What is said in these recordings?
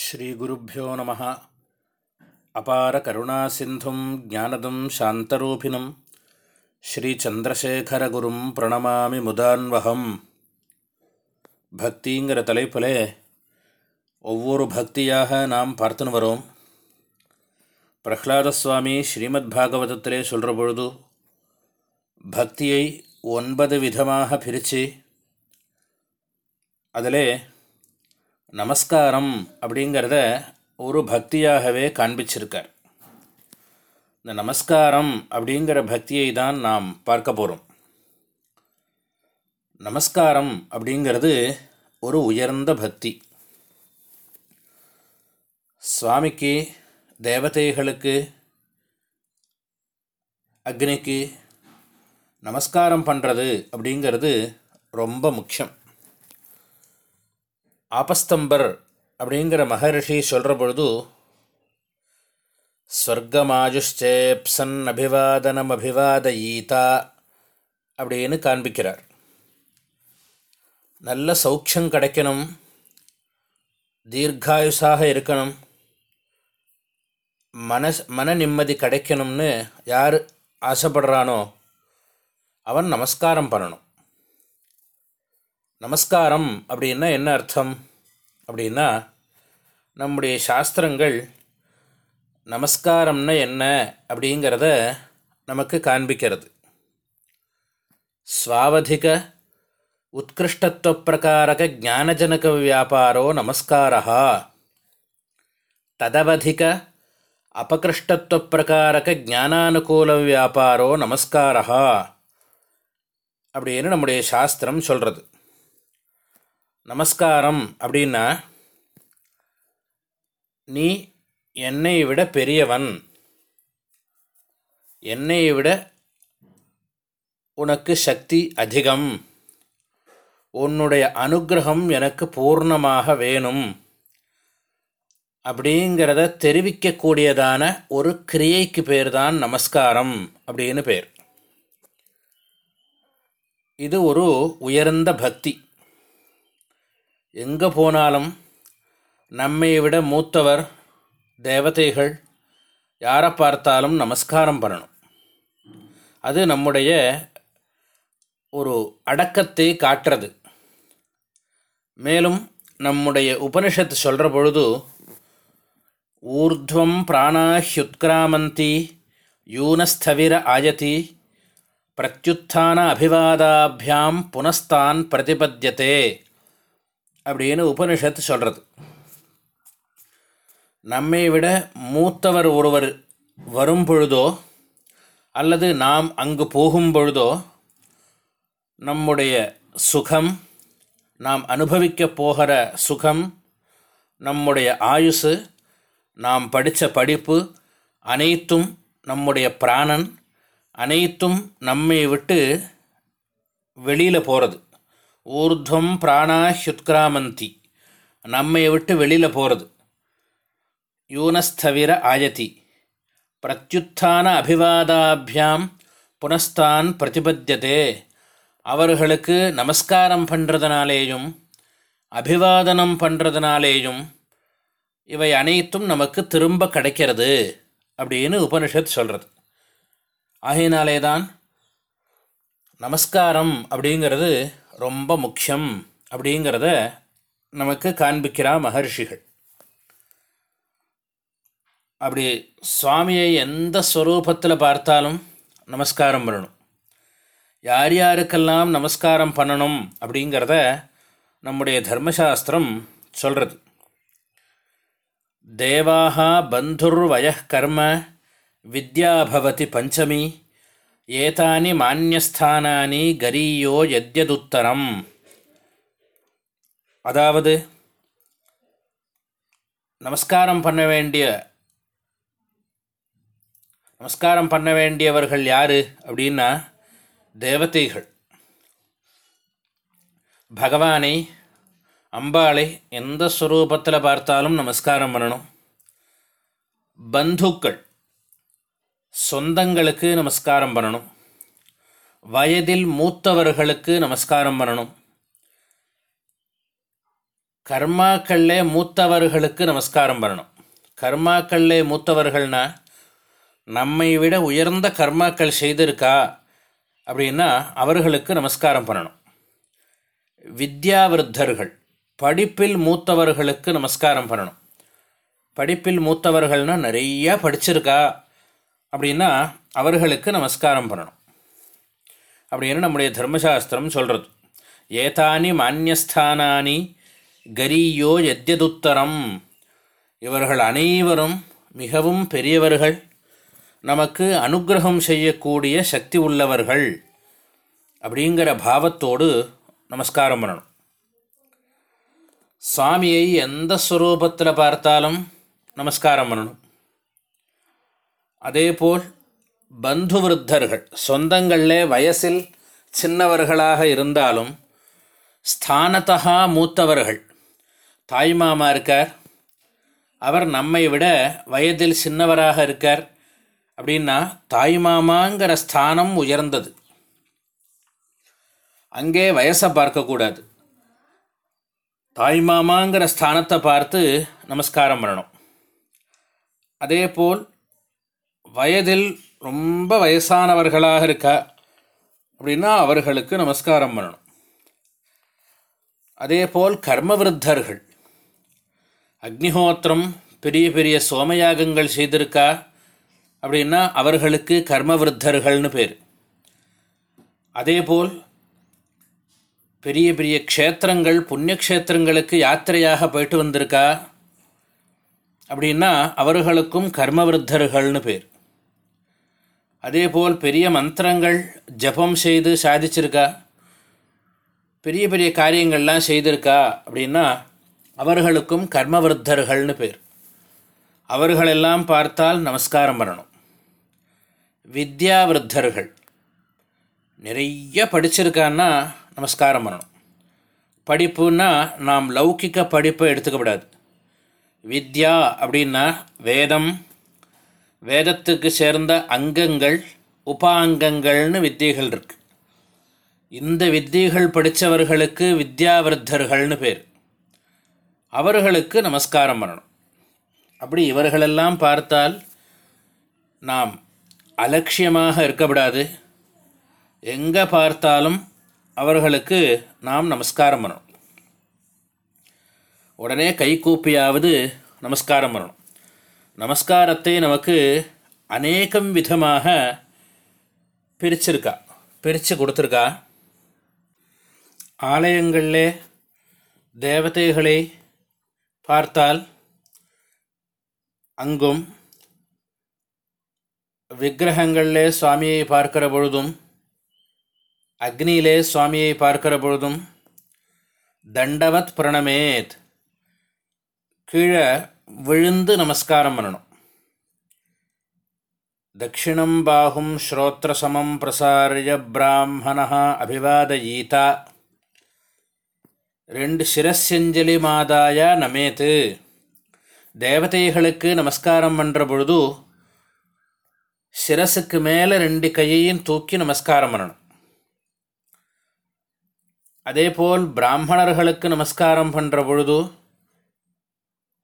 ஸ்ரீகுருப்போ நம. அபார கருணா சிந்தும் ஜானதம் சாந்தரூபிணம் ஸ்ரீச்சந்திரசேகரகுரும் பிரணமாமி முதான்வகம். பக்திங்கிற தலைப்பில் ஒவ்வொரு பக்தியாக நாம் பார்த்துன்னு வரோம். பிரஹ்லாத சுவாமி ஸ்ரீமத் பாகவதத்திலே சொல்கிற பொழுது பக்தியை ஒன்பது விதமாக பிரித்து அதிலே நமஸ்காரம் அப்படிங்கிறத ஒரு பக்தியாகவே காண்பிச்சிருக்கார். இந்த நமஸ்காரம் அப்படிங்கிற பக்தியை தான் நாம் பார்க்க போகிறோம் நமஸ்காரம் அப்படிங்கிறது ஒரு உயர்ந்த பக்தி. சுவாமிக்கு தேவதைகளுக்கு அக்னிக்கு நமஸ்காரம் பண்ணுறது அப்படிங்கிறது ரொம்ப முக்கியம். ஆபஸ்தம்பர் அப்படிங்கிற மகரிஷி சொல்கிற பொழுது ஸ்வர்கமாஜுஷ்சேப்சன் அபிவாதனம் அபிவாத ஈதா அப்படின்னு காண்பிக்கிறார். நல்ல சௌக்கியம் கிடைக்கணும் தீர்காயுசாக இருக்கணும் மனஸ் மன நிம்மதி கிடைக்கணும்னு யார் ஆசைப்படுறானோ அவன் நமஸ்காரம் பண்ணணும். நமஸ்காரம் அப்படின்னா என்ன அர்த்தம்? அப்படின்னா நம்முடைய சாஸ்திரங்கள் நமஸ்காரம்னா என்ன அப்படிங்கிறத நமக்கு காண்பிக்கிறது. ஸ்வாவதிக உத்கிருஷ்டத்துவப்பிரகாரக ஜானஜனக வியாபாரோ நமஸ்காரா ததவதிக அபகிருஷ்டத்துவப்பிரகாரக ஜானானுகூல வியாபாரோ நமஸ்காரா அப்படின்னு நம்முடைய சாஸ்திரம் சொல்கிறது நமஸ்காரம் அப்படின்னா நீ என்னை விட பெரியவன். என்னை விட உனக்கு சக்தி அதிகம். உன்னுடைய அனுகிரகம் எனக்கு பூர்ணமாக வேணும். அப்படிங்கிறத தெரிவிக்கக்கூடியதான ஒரு கிரியைக்கு பேர் தான் நமஸ்காரம் அப்படின்னு பேர். இது ஒரு உயர்ந்த பக்தி. எங்கே போனாலும் நம்மை விட மூத்தவர் தேவதைகள் யாரை பார்த்தாலும் நமஸ்காரம் பண்ணணும். அது நம்முடைய ஒரு அடக்கத்தை காட்டுறது. மேலும் நம்முடைய உபனிஷத்து சொல்கிற பொழுது ஊர்துவம் பிராணாஹ்யுத்கிராமந்தி யூனஸ்தவிர ஆயதி பிரத்யுத்தான அபிவாதாபியாம் புனஸ்தான் பிரதிபத்தியதே அப்படின்னு உபனிஷத்து சொல்கிறது நம்மை விட மூத்தவர் ஒருவர் வரும் பொழுதோ அல்லது நாம் அங்கு போகும் பொழுதோ நம்முடைய சுகம் நாம் அனுபவிக்கப் போகிற சுகம் நம்முடைய ஆயுசு நாம் படித்த படிப்பு அனைத்தும் நம்முடைய பிராணன் அனைத்தும் நம்மை விட்டு வெளியில் போகிறது ஊர்துவம் பிராணாஹ்யுத்கிராமந்தி நம்மை விட்டு வெளியில் போகிறது யூனஸ்தவிர ஆயதி. பிரத்யுத்தான அபிவாதாபியாம் புனஸ்தான் பிரதிபத்தியதே அவர்களுக்கு நமஸ்காரம் பண்ணுறதுனாலேயும் அபிவாதனம் பண்ணுறதுனாலேயும் இவை அனைத்தும் நமக்கு திரும்ப கிடைக்கிறது அப்படின்னு உபனிஷத் சொல்கிறது ஆகையினாலே தான் நமஸ்காரம் அப்படிங்கிறது ரொம்ப முக்கியம் அப்படிங்கிறத நமக்கு காண்பிக்கிறா மகர்ஷிகள். அப்படி சுவாமியை எந்த ஸ்வரூபத்தில் பார்த்தாலும் நமஸ்காரம் பண்ணணும். யார் யாருக்கெல்லாம் நமஸ்காரம் பண்ணணும் அப்படிங்கிறத நம்முடைய தர்மசாஸ்திரம் சொல்கிறது தேவாக பந்துர் வயக்கர்ம வித்யா பவதி பஞ்சமி ஏதானி மானியஸ்தானானி கரீயோ எத்யதுத்தரம் அதாவது நமஸ்காரம் பண்ண வேண்டிய நமஸ்காரம் பண்ண வேண்டியவர்கள் யார் அப்படின்னா தேவதைகள். பகவானை அம்பாளை எந்த ஸ்வரூபத்தில் பார்த்தாலும் நமஸ்காரம் பண்ணணும். பந்துக்கள். சொந்தங்களுக்கு நமஸ்காரம் பண்ணணும். வயதில் மூத்தவர்களுக்கு நமஸ்காரம் பண்ணணும். கர்மாக்களிலே மூத்தவர்களுக்கு நமஸ்காரம் பண்ணணும். கர்மாக்களிலே மூத்தவர்கள்னா நம்மை விட உயர்ந்த கர்மாக்கள் செய்திருக்கா அப்படின்னா அவர்களுக்கு நமஸ்காரம் பண்ணணும். வித்யாவிருத்தர்கள் படிப்பில் மூத்தவர்களுக்கு நமஸ்காரம் பண்ணணும். படிப்பில் மூத்தவர்கள்னால் நிறையா படிச்சிருக்கா. அப்படின்னா அவர்களுக்கு நமஸ்காரம் பண்ணணும். அப்படின்னு நம்முடைய தர்மசாஸ்திரம் சொல்கிறது ஏதானி மானியஸ்தானானி கரியோ எத்யதுத்தரம் இவர்கள் அனைவரும் மிகவும் பெரியவர்கள். நமக்கு அனுகிரகம் செய்யக்கூடிய சக்தி உள்ளவர்கள் அப்படிங்கிற பாவத்தோடு நமஸ்காரம் பண்ணணும். சுவாமியை எந்த ஸ்வரூபத்தில் பார்த்தாலும் நமஸ்காரம் பண்ணணும். அதேபோல் பந்து விருத்தர்கள் சொந்தங்களில் வயசில் சின்னவர்களாக இருந்தாலும் ஸ்தானத்தகா மூத்தவர்கள். தாய்மாமா இருக்கார். அவர் நம்மை விட வயதில் சின்னவராக இருக்கார். அப்படின்னா தாய்மாமாங்கிற ஸ்தானம் உயர்ந்தது. அங்கே வயசை பார்க்கக்கூடாது தாய்மாமாங்கிற ஸ்தானத்தை பார்த்து நமஸ்காரம் பண்ணணும். அதேபோல் வயதில் ரொம்ப வயசானவர்களாக இருக்கா அப்படின்னா அவர்களுக்கு நமஸ்காரம் பண்ணணும். அதே போல் கர்மவிருத்தர்கள். அக்னிஹோத்திரம் பெரிய பெரிய சோமயாகங்கள் செய்திருக்கா அப்படின்னா அவர்களுக்கு கர்மவிருத்தர்கள்னு பேர். அதேபோல் பெரிய பெரிய க்ஷேத்திரங்கள் புண்ணியக்ஷேத்திரங்களுக்கு யாத்திரையாக போயிட்டு வந்திருக்கா அப்படின்னா அவர்களுக்கும் கர்மவிருத்தர்கள்னு பேர். அதேபோல் பெரிய மந்திரங்கள் ஜபம் செய்து சாதிச்சிருக்கா? பெரிய பெரிய காரியங்கள்லாம் செய்திருக்கா? அப்படின்னா அவர்களுக்கும் கர்மவிருத்தர்கள்னு பேர். அவர்களெல்லாம் பார்த்தால் நமஸ்காரம் பண்ணணும். வித்யாவிருத்தர்கள். நிறைய படிச்சிருக்கான்னா நமஸ்காரம் பண்ணணும். படிப்புன்னா நாம் லௌகிக்க படிப்பை எடுத்துக்கப்படாது வித்யா அப்படின்னா வேதம் வேதத்துக்கு சேர்ந்த அங்கங்கள் உபாங்கங்கள்னு வித்தியைகள் இருக்குது இந்த வித்தியைகள் படித்தவர்களுக்கு வித்யாவர்த்தர்கள்னு பேர். அவர்களுக்கு நமஸ்காரம் பண்ணணும். அப்படி இவர்களெல்லாம் பார்த்தால் நாம் அலட்சியமாக இருக்கக்கூடாது. எங்கே பார்த்தாலும் அவர்களுக்கு நாம் நமஸ்காரம் பண்ணணும். உடனே கை கூப்பியாவது நமஸ்காரம் பண்ணணும். நமஸ்காரத்தை நமக்கு அநேகம் விதமாக பிரிச்சிருக்கா. பிரித்து கொடுத்துருக்கா. ஆலயங்களில் தேவதைகளை பார்த்தால் அங்கும் விக்கிரகங்களிலே சுவாமியை பார்க்கிற பொழுதும் அக்னியிலே சுவாமியை பார்க்கிற பொழுதும் தண்டவத் பிரணமேத் கீழே விழுந்து நமஸ்காரம் பண்ணணும். தட்சிணம் பாகும் ஸ்ரோத்ரசமம் பிரசாரிய பிராமணா அபிவாதயீதா ரெண்டு சிரஸ்யஞ்சலி மாதாய நமேத்து தேவதைகளுக்கு நமஸ்காரம் பண்ணுற பொழுது சிரசுக்கு மேலே ரெண்டு கையையும் தூக்கி நமஸ்காரம் பண்ணணும். அதேபோல் பிராமணர்களுக்கு நமஸ்காரம் பண்ணுற பொழுது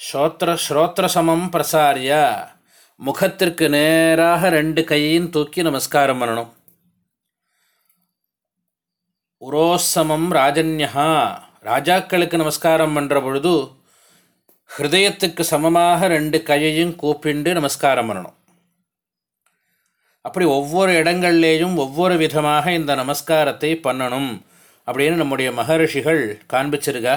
ஸ்ரோத்ர ஸ்ரோத்ரசமம் பிரசாரிய. முகத்திற்கு நேராக ரெண்டு கையையும் தூக்கி நமஸ்காரம் பண்ணணும். உரோசமம் ராஜன்யா ராஜாக்களுக்கு நமஸ்காரம் பண்ணுற பொழுது ஹிருதயத்துக்கு சமமாக ரெண்டு கையையும் கூப்பிண்டு நமஸ்காரம் பண்ணணும். அப்படி ஒவ்வொரு இடங்கள்லேயும் ஒவ்வொரு விதமாக இந்த நமஸ்காரத்தை பண்ணணும் அப்படின்னு நம்முடைய மகரிஷிகள் காண்பிச்சிருக்கா.